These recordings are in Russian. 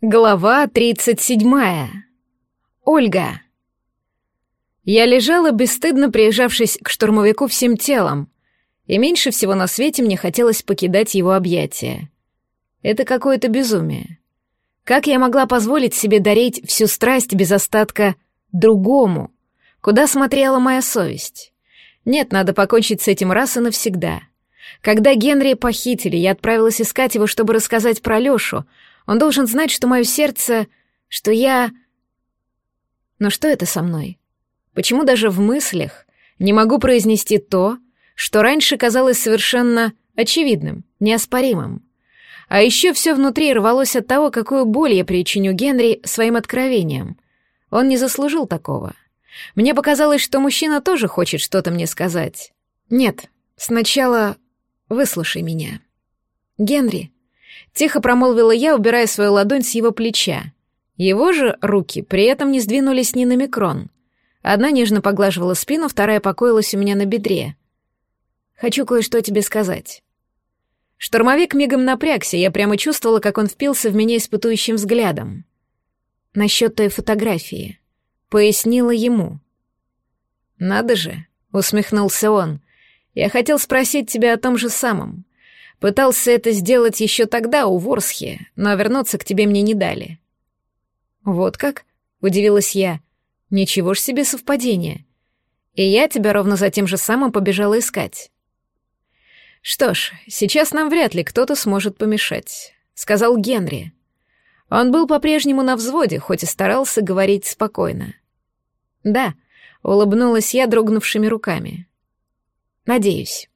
Глава 37. Ольга. Я лежала, бесстыдно приезжавшись к штурмовику всем телом, и меньше всего на свете мне хотелось покидать его объятия. Это какое-то безумие. Как я могла позволить себе дарить всю страсть без остатка другому? Куда смотрела моя совесть? Нет, надо покончить с этим раз и навсегда. Когда Генри похитили, я отправилась искать его, чтобы рассказать про Лёшу — он должен знать, что мое сердце... что я... Но что это со мной? Почему даже в мыслях не могу произнести то, что раньше казалось совершенно очевидным, неоспоримым? А еще все внутри рвалось от того, какую боль я причиню Генри своим откровением. Он не заслужил такого. Мне показалось, что мужчина тоже хочет что-то мне сказать. Нет, сначала выслушай меня. Генри, Тихо промолвила я, убирая свою ладонь с его плеча. Его же руки при этом не сдвинулись ни на микрон. Одна нежно поглаживала спину, вторая покоилась у меня на бедре. «Хочу кое-что тебе сказать». Штурмовик мигом напрягся, я прямо чувствовала, как он впился в меня испытующим взглядом. Насчет той фотографии. Пояснила ему. «Надо же», — усмехнулся он, — «я хотел спросить тебя о том же самом. Пытался это сделать еще тогда у Ворсхи, но вернуться к тебе мне не дали». «Вот как?» — удивилась я. «Ничего ж себе совпадение. И я тебя ровно за тем же самым побежала искать». «Что ж, сейчас нам вряд ли кто-то сможет помешать», — сказал Генри. Он был по-прежнему на взводе, хоть и старался говорить спокойно. «Да», — улыбнулась я дрогнувшими руками. «Надеюсь».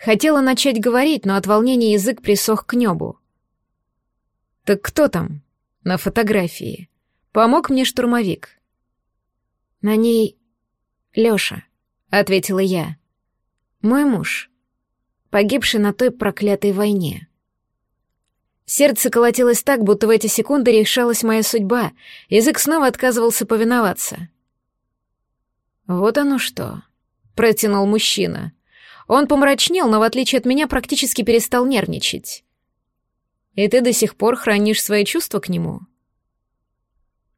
Хотела начать говорить, но от волнения язык присох к небу. «Так кто там?» «На фотографии. Помог мне штурмовик». «На ней Лёша», — ответила я. «Мой муж, погибший на той проклятой войне». Сердце колотилось так, будто в эти секунды решалась моя судьба. Язык снова отказывался повиноваться. «Вот оно что», — протянул мужчина. Он помрачнел, но в отличие от меня практически перестал нервничать. «И ты до сих пор хранишь свои чувства к нему?»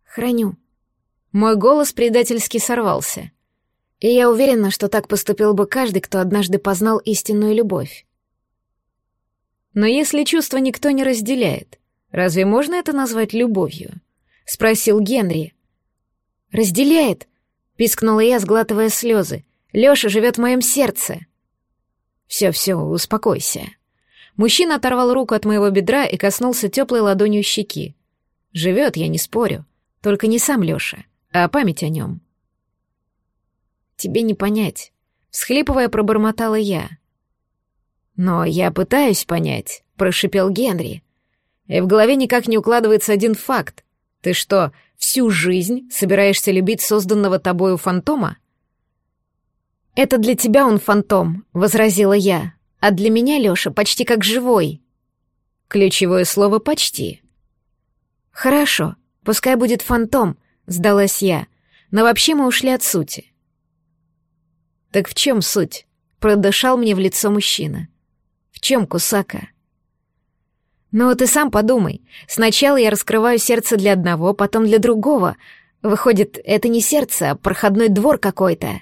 «Храню». Мой голос предательски сорвался. И я уверена, что так поступил бы каждый, кто однажды познал истинную любовь. Но если чувства никто не разделяет, разве можно это назвать любовью? Спросил Генри. Разделяет, пискнула я, сглатывая слезы. Лёша живет в моем сердце. «Все-все, успокойся». Мужчина оторвал руку от моего бедра и коснулся теплой ладонью щеки. Живет, я не спорю. Только не сам Леша, а память о нем. Тебе не понять. Всхлипывая, пробормотала я. Но я пытаюсь понять, прошипел Генри. И в голове никак не укладывается один факт. Ты что, всю жизнь собираешься любить созданного тобою фантома? «Это для тебя он фантом», — возразила я. «А для меня, Лёша, почти как живой». Ключевое слово «почти». «Хорошо, пускай будет фантом», — сдалась я. «Но вообще мы ушли от сути». «Так в чем суть?» — продышал мне в лицо мужчина. «В чем Кусака?» «Ну, ты сам подумай. Сначала я раскрываю сердце для одного, потом для другого. Выходит, это не сердце, а проходной двор какой-то».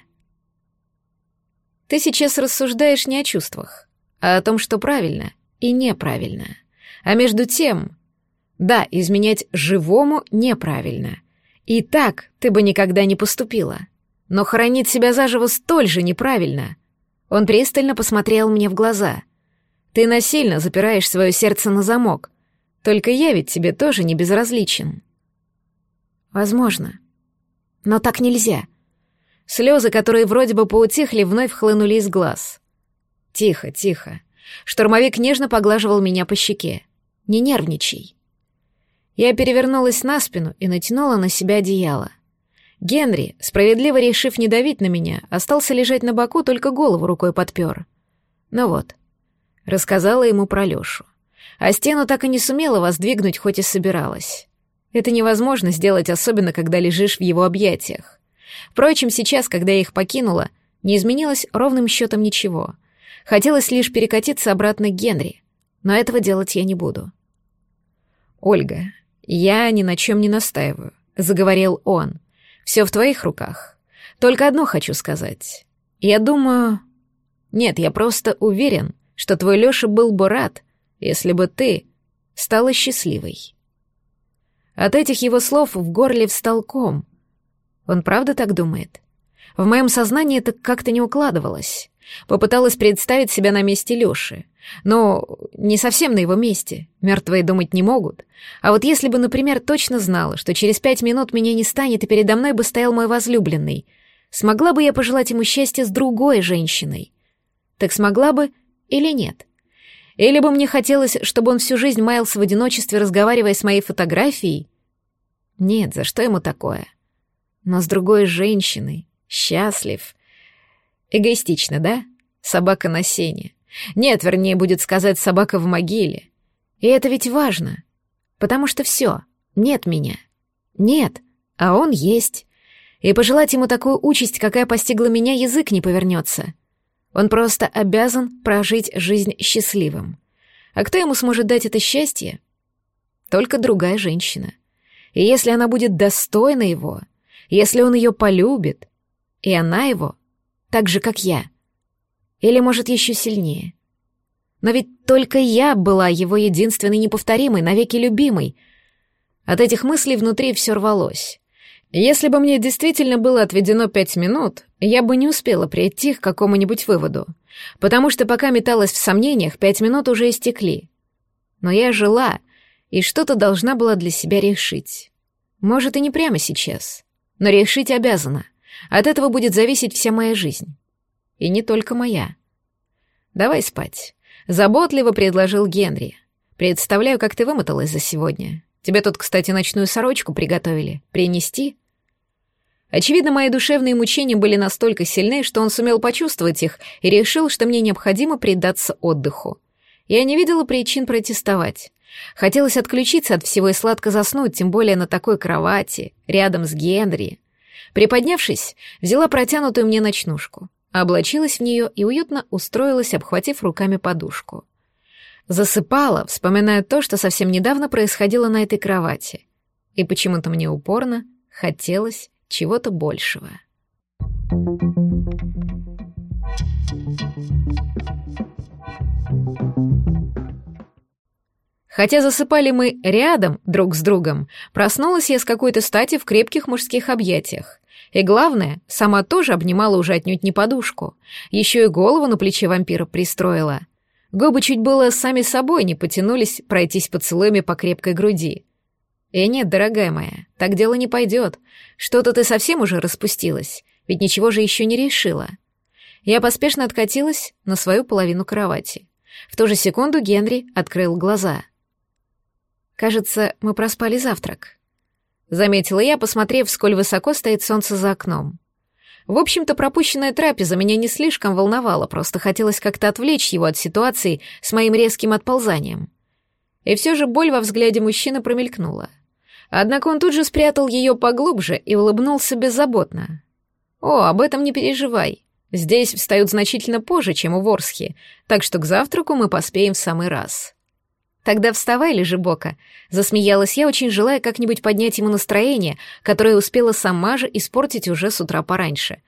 Ты сейчас рассуждаешь не о чувствах, а о том, что правильно и неправильно. А между тем, да, изменять живому неправильно. И так ты бы никогда не поступила. Но хоронить себя заживо столь же неправильно. Он пристально посмотрел мне в глаза. Ты насильно запираешь свое сердце на замок. Только я ведь тебе тоже не безразличен. Возможно. Но так нельзя. Слезы, которые вроде бы поутихли, вновь хлынули из глаз. «Тихо, тихо». Штурмовик нежно поглаживал меня по щеке. «Не нервничай». Я перевернулась на спину и натянула на себя одеяло. Генри, справедливо решив не давить на меня, остался лежать на боку, только голову рукой подпер. Ну вот, рассказала ему про Лёшу. А стену так и не сумела воздвигнуть, хоть и собиралась. Это невозможно сделать, особенно когда лежишь в его объятиях. Впрочем, сейчас, когда я их покинула, не изменилось ровным счетом ничего. Хотелось лишь перекатиться обратно к Генри, но этого делать я не буду. «Ольга, я ни на чем не настаиваю», — заговорил он. «Все в твоих руках. Только одно хочу сказать. Я думаю... Нет, я просто уверен, что твой Лёша был бы рад, если бы ты стала счастливой». От этих его слов в горле встал ком. Он правда так думает? В моем сознании это как-то не укладывалось. Попыталась представить себя на месте Лёши. Но не совсем на его месте. Мертвые думать не могут. А вот если бы, например, точно знала, что через пять минут меня не станет и передо мной бы стоял мой возлюбленный, смогла бы я пожелать ему счастья с другой женщиной? Так смогла бы или нет? Или бы мне хотелось, чтобы он всю жизнь маялся в одиночестве, разговаривая с моей фотографией? Нет, за что ему такое? Но с другой женщиной, счастлив. Эгоистично, да? Собака на сене. Нет, вернее, будет сказать собака в могиле. И это ведь важно. Потому что все, нет меня. Нет, а он есть. И пожелать ему такую участь, какая постигла меня, язык не повернется. Он просто обязан прожить жизнь счастливым. А кто ему сможет дать это счастье? Только другая женщина. И если она будет достойна его, если он ее полюбит, и она его, так же, как я, или, может, еще сильнее. Но ведь только я была его единственной неповторимой, навеки любимой. От этих мыслей внутри все рвалось. Если бы мне действительно было отведено пять минут, я бы не успела прийти к какому-нибудь выводу, потому что пока металась в сомнениях, пять минут уже истекли. Но я жила, и что-то должна была для себя решить. Может, и не прямо сейчас, но решить обязана. От этого будет зависеть вся моя жизнь. И не только моя. «Давай спать», — заботливо предложил Генри. «Представляю, как ты вымоталась за сегодня. Тебе тут, кстати, ночную сорочку приготовили. Принести?» Очевидно, мои душевные мучения были настолько сильны, что он сумел почувствовать их и решил, что мне необходимо предаться отдыху. Я не видела причин протестовать. Хотелось отключиться от всего и сладко заснуть, тем более на такой кровати, рядом с Генри. Приподнявшись, взяла протянутую мне ночнушку облачилась в нее и уютно устроилась, обхватив руками подушку. Засыпала, вспоминая то, что совсем недавно происходило на этой кровати. И почему-то мне упорно хотелось чего-то большего. Хотя засыпали мы рядом друг с другом, проснулась я с какой-то стати в крепких мужских объятиях. И главное, сама тоже обнимала уже отнюдь не подушку. Еще и голову на плече вампира пристроила. Губы чуть было сами собой не потянулись пройтись поцелуями по крепкой груди. «Э, нет, дорогая моя, так дело не пойдет. Что-то ты совсем уже распустилась, ведь ничего же еще не решила». Я поспешно откатилась на свою половину кровати. В ту же секунду Генри открыл глаза. «Кажется, мы проспали завтрак» заметила я, посмотрев, сколь высоко стоит солнце за окном. В общем-то, пропущенная трапеза меня не слишком волновала, просто хотелось как-то отвлечь его от ситуации с моим резким отползанием. И все же боль во взгляде мужчины промелькнула. Однако он тут же спрятал ее поглубже и улыбнулся беззаботно. «О, об этом не переживай. Здесь встают значительно позже, чем у Ворсхи, так что к завтраку мы поспеем в самый раз». «Тогда вставай, лежебока», — засмеялась я, очень желая как-нибудь поднять ему настроение, которое успела сама же испортить уже с утра пораньше.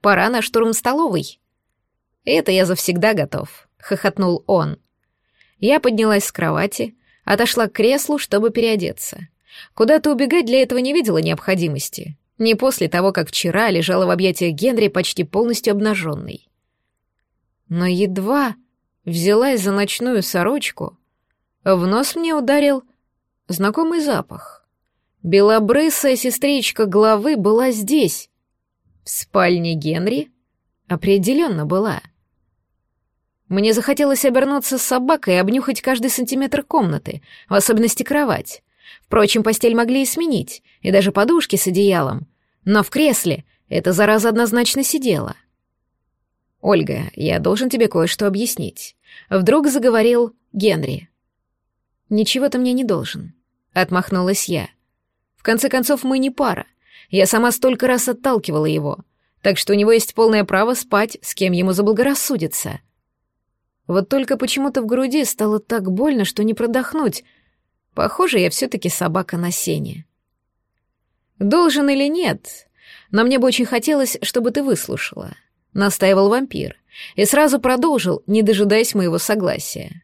«Пора на штурм столовой». «Это я завсегда готов», — хохотнул он. Я поднялась с кровати, отошла к креслу, чтобы переодеться. Куда-то убегать для этого не видела необходимости. Не после того, как вчера лежала в объятиях Генри почти полностью обнаженной. Но едва взялась за ночную сорочку, в нос мне ударил знакомый запах. Белобрысая сестричка главы была здесь. В спальне Генри определенно была. Мне захотелось обернуться с собакой и обнюхать каждый сантиметр комнаты, в особенности кровать. Впрочем, постель могли и сменить, и даже подушки с одеялом. Но в кресле эта зараза однозначно сидела. «Ольга, я должен тебе кое-что объяснить». Вдруг заговорил Генри. «Ничего ты мне не должен», — отмахнулась я. «В конце концов, мы не пара. Я сама столько раз отталкивала его, так что у него есть полное право спать, с кем ему заблагорассудится». Вот только почему-то в груди стало так больно, что не продохнуть. Похоже, я все-таки собака на сене. Должен или нет, но мне бы очень хотелось, чтобы ты выслушала. Настаивал вампир и сразу продолжил, не дожидаясь моего согласия.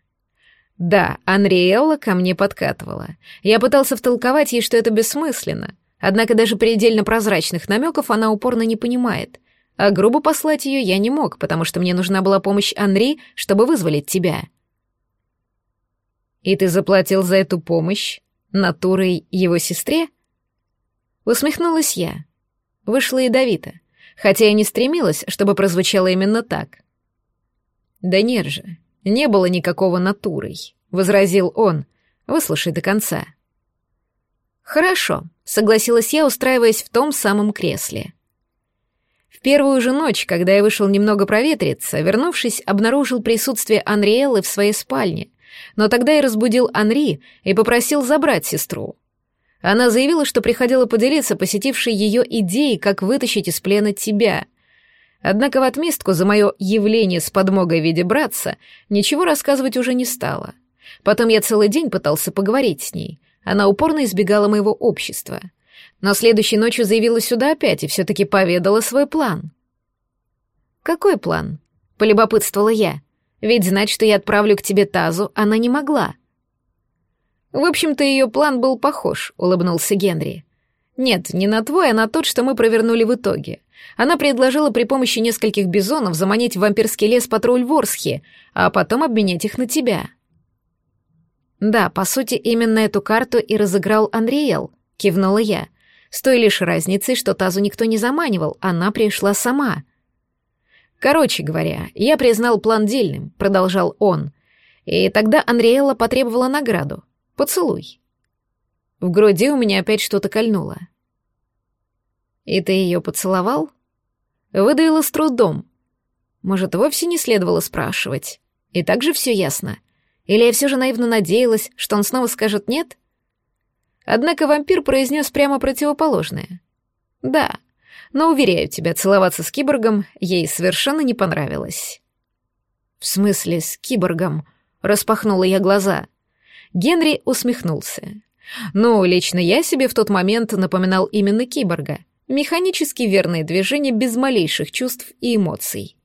Да, Анриэлла ко мне подкатывала. Я пытался втолковать ей, что это бессмысленно, однако даже предельно прозрачных намеков она упорно не понимает, а грубо послать ее я не мог, потому что мне нужна была помощь Анри, чтобы вызволить тебя. И ты заплатил за эту помощь натурой его сестре? Усмехнулась я. Вышло ядовито, хотя я не стремилась, чтобы прозвучало именно так. Да нет же, не было никакого натурой, возразил он. Выслушай до конца. Хорошо, согласилась я, устраиваясь в том самом кресле. В первую же ночь, когда я вышел немного проветриться, вернувшись, обнаружил присутствие Анриэлы в своей спальне, но тогда я разбудил Анри и попросил забрать сестру. Она заявила, что приходила поделиться посетившей ее идеей, как вытащить из плена тебя. Однако в отместку за мое явление с подмогой в виде братца ничего рассказывать уже не стала. Потом я целый день пытался поговорить с ней. Она упорно избегала моего общества — но следующей ночью заявила сюда опять и все-таки поведала свой план. «Какой план?» — полюбопытствовала я. «Ведь знать, что я отправлю к тебе тазу, она не могла». «В общем-то, ее план был похож», — улыбнулся Генри. «Нет, не на твой, а на тот, что мы провернули в итоге. Она предложила при помощи нескольких бизонов заманить в вампирский лес патруль Ворсхи, а потом обменять их на тебя». «Да, по сути, именно эту карту и разыграл Анриэл», — кивнула я. С той лишь разницей, что тазу никто не заманивал, она пришла сама. Короче говоря, я признал план дельным, продолжал он. И тогда Анриэлла потребовала награду. Поцелуй. В груди у меня опять что-то кольнуло. «И ты ее поцеловал?» Выдавила с трудом. Может, вовсе не следовало спрашивать. И так же все ясно. Или я все же наивно надеялась, что он снова скажет «нет»? Однако вампир произнес прямо противоположное. «Да, но, уверяю тебя, целоваться с киборгом ей совершенно не понравилось». «В смысле с киборгом?» — распахнула я глаза. Генри усмехнулся. «Ну, лично я себе в тот момент напоминал именно киборга. Механически верные движения без малейших чувств и эмоций».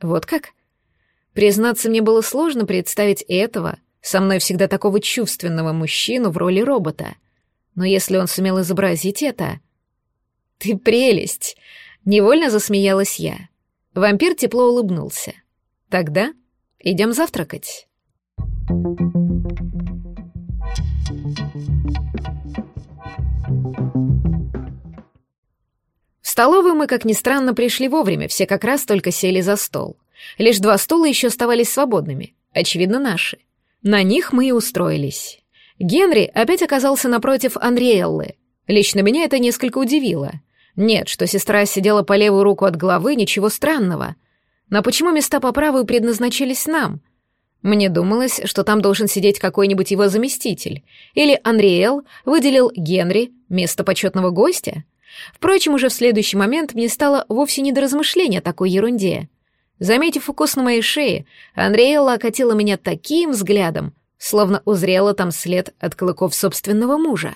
«Вот как?» Признаться, мне было сложно представить этого со мной всегда такого чувственного мужчину в роли робота. Но если он сумел изобразить это... «Ты прелесть!» — невольно засмеялась я. Вампир тепло улыбнулся. «Тогда идем завтракать». В столовую мы, как ни странно, пришли вовремя, все как раз только сели за стол. Лишь два стула еще оставались свободными, очевидно, наши. На них мы и устроились. Генри опять оказался напротив Андриэллы. Лично меня это несколько удивило. Нет, что сестра сидела по левую руку от головы, ничего странного. Но почему места по правую предназначались нам? Мне думалось, что там должен сидеть какой-нибудь его заместитель. Или Анриэл выделил Генри место почетного гостя. Впрочем, уже в следующий момент мне стало вовсе не до размышления о такой ерунде. Заметив укус на моей шее, Андреэлла окатила меня таким взглядом, словно узрела там след от клыков собственного мужа.